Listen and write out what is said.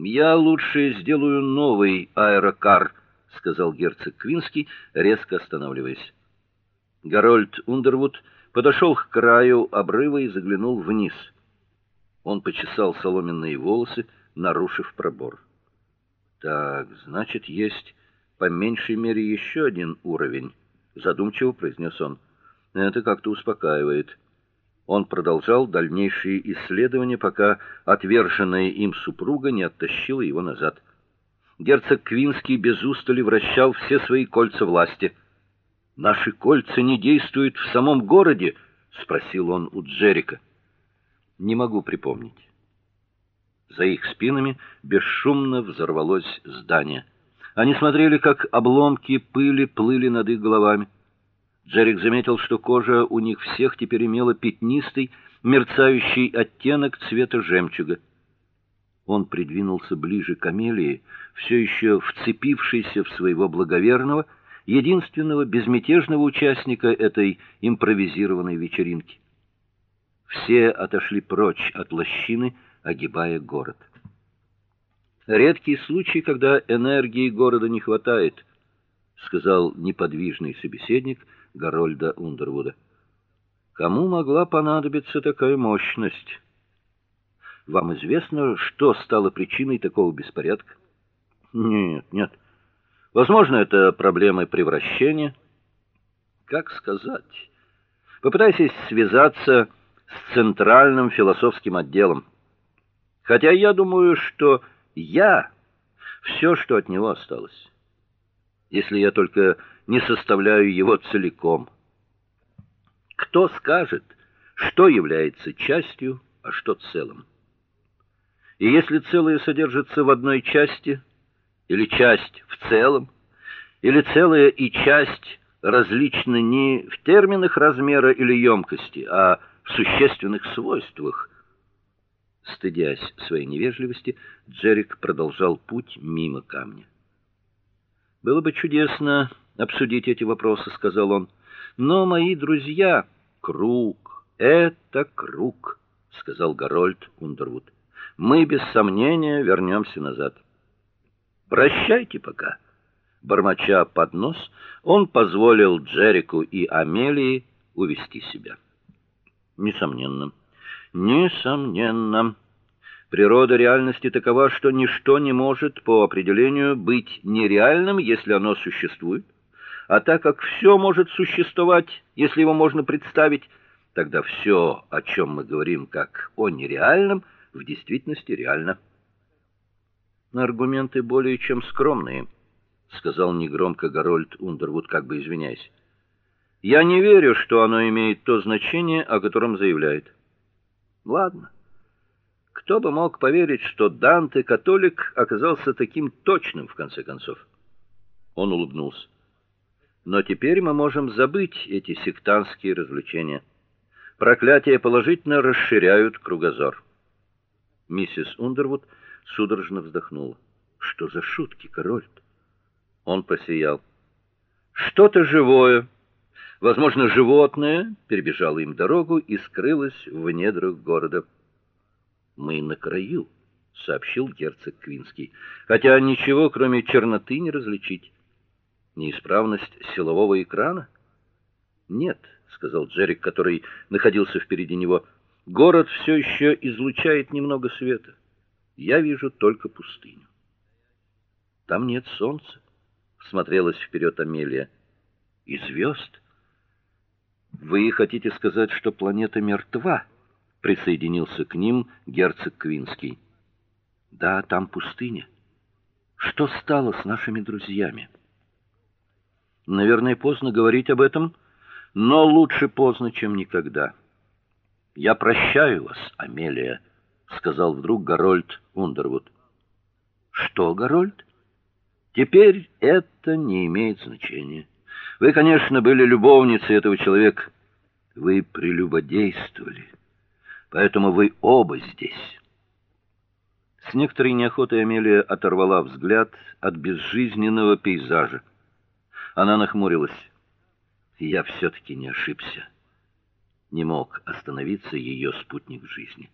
Я лучше сделаю новый аэрокар, сказал герцог Квинский, резко останавливаясь. Гарольд Ундервуд подошел к краю обрыва и заглянул вниз. Он почесал соломенные волосы, нарушив пробор. Так, значит, есть по меньшей мере еще один уровень, задумчиво произнес он. Это как-то успокаивает. Он продолжал дальнейшие исследования, пока отверженная им супруга не оттащила его назад. Герцог Квинский без устали вращал все свои кольца власти. Наши кольца не действуют в самом городе, спросил он у Джерика. Не могу припомнить. За их спинами бесшумно взорвалось здание. Они смотрели, как обломки пыли плыли над их головами. Джерик заметил, что кожа у них всех теперь имела пятнистый, мерцающий оттенок цвета жемчуга. Он придвинулся ближе к Амелии, все еще вцепившейся в своего благоверного, единственного безмятежного участника этой импровизированной вечеринки. Все отошли прочь от лощины, огибая город. Редкий случай, когда энергии города не хватает, сказал неподвижный собеседник Гарольда Ундервуда. Кому могла понадобиться такая мощность? Вам известно, что стало причиной такого беспорядка? Нет, нет. Возможно, это проблемы превращения. Как сказать? Попытайтесь связаться с центральным философским отделом. Хотя я думаю, что я все, что от него осталось. Если я только не составляю его целиком. Кто скажет, что является частью, а что целым? И если целое содержится в одной части, или часть в целом, или целое и часть различны не в терминах размера или емкости, а в существенных свойствах. Стыдясь своей невежливости, Джерик продолжал путь мимо камня. Было бы чудесно обсудить эти вопросы, сказал он. Но мои друзья, круг это круг, сказал Гарольд Ундервуд. Мы без сомнения вернемся назад. Прощайте пока. Бормоча под нос, он позволил Джерику и Амелии увести себя. Несомненно. Несомненно. Природа реальности такова, что ничто не может по определению быть нереальным, если оно существует. А так как все может существовать, если его можно представить, тогда все, о чем мы говорим как о нереальном, в действительности реально. Аргументы более чем скромные, сказал негромко Гарольд Ундервуд, как бы извиняясь. Я не верю, что оно имеет то значение, о котором заявляет. Ладно. Кто бы мог поверить, что Данте, католик, оказался таким точным в конце концов? Он улыбнулся. Но теперь мы можем забыть эти сектантские развлечения. Проклятия положительно расширяют кругозор. Миссис Ундервуд судорожно вздохнула. Что за шутки, король? Он просиял. Что-то живое возможно, животное, перебежало им дорогу и скрылось в недрах города. Мы на краю, сообщил герцог Квинский. Хотя ничего, кроме черноты, не различить. Неисправность силового экрана? Нет, сказал Джерик, который находился впереди него. Город все еще излучает немного света. Я вижу только пустыню. Там нет солнца, всмотрелась вперед Амелия. И звезд. Вы хотите сказать, что планета мертва? Присоединился к ним герцог Квинский. Да, там пустыня. Что стало с нашими друзьями? Наверное, поздно говорить об этом, но лучше поздно, чем никогда. Я прощаю вас, Амелия, сказал вдруг Гарольд Ундервуд. Что, Гарольд? Теперь это не имеет значения. Вы, конечно, были любовницей этого человека. Вы прелюбодействовали. Поэтому вы оба здесь. С некоторой неохотой Амелия оторвала взгляд от безжизненного пейзажа. Она нахмурилась. Я все таки не ошибся. Не мог остановиться ее спутник жизни.